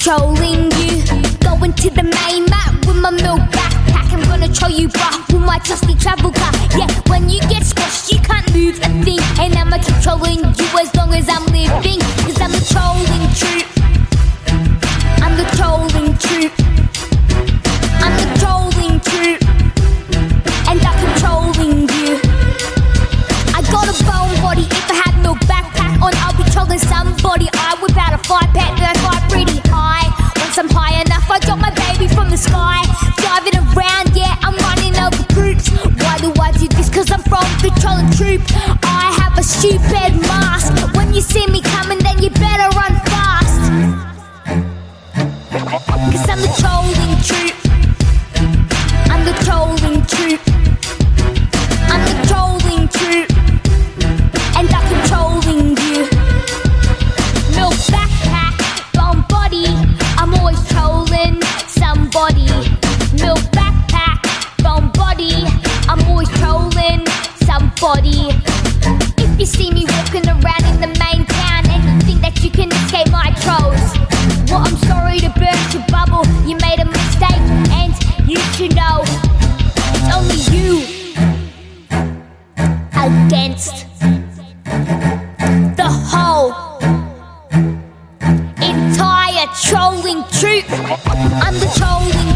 controlling you. Going to the main map with my milk backpack. I'm gonna show you, bruh, with my trusty travel car. Yeah, when you get squashed, you can't move a thing. And I'm controlling you as long as I'm living. Cause I'm the trolling troop. I'm the trolling troop. I'm the trolling troop. And I'm controlling you. I got a bone body. If I had no backpack on, I'll be trolling somebody. Cause I'm from the trolling troop. I have a stupid mask. When you see me coming, then you better run fast. Cause I'm the trolling troop. I'm the trolling troop. I'm the trolling troop. And I'm controlling you. Milk backpack, bone body. I'm always trolling somebody. body. If you see me walking around in the main town and you think that you can escape my trolls, well, I'm sorry to burst your bubble. You made a mistake and you should know it's only you against the whole entire trolling troop. I'm the trolling.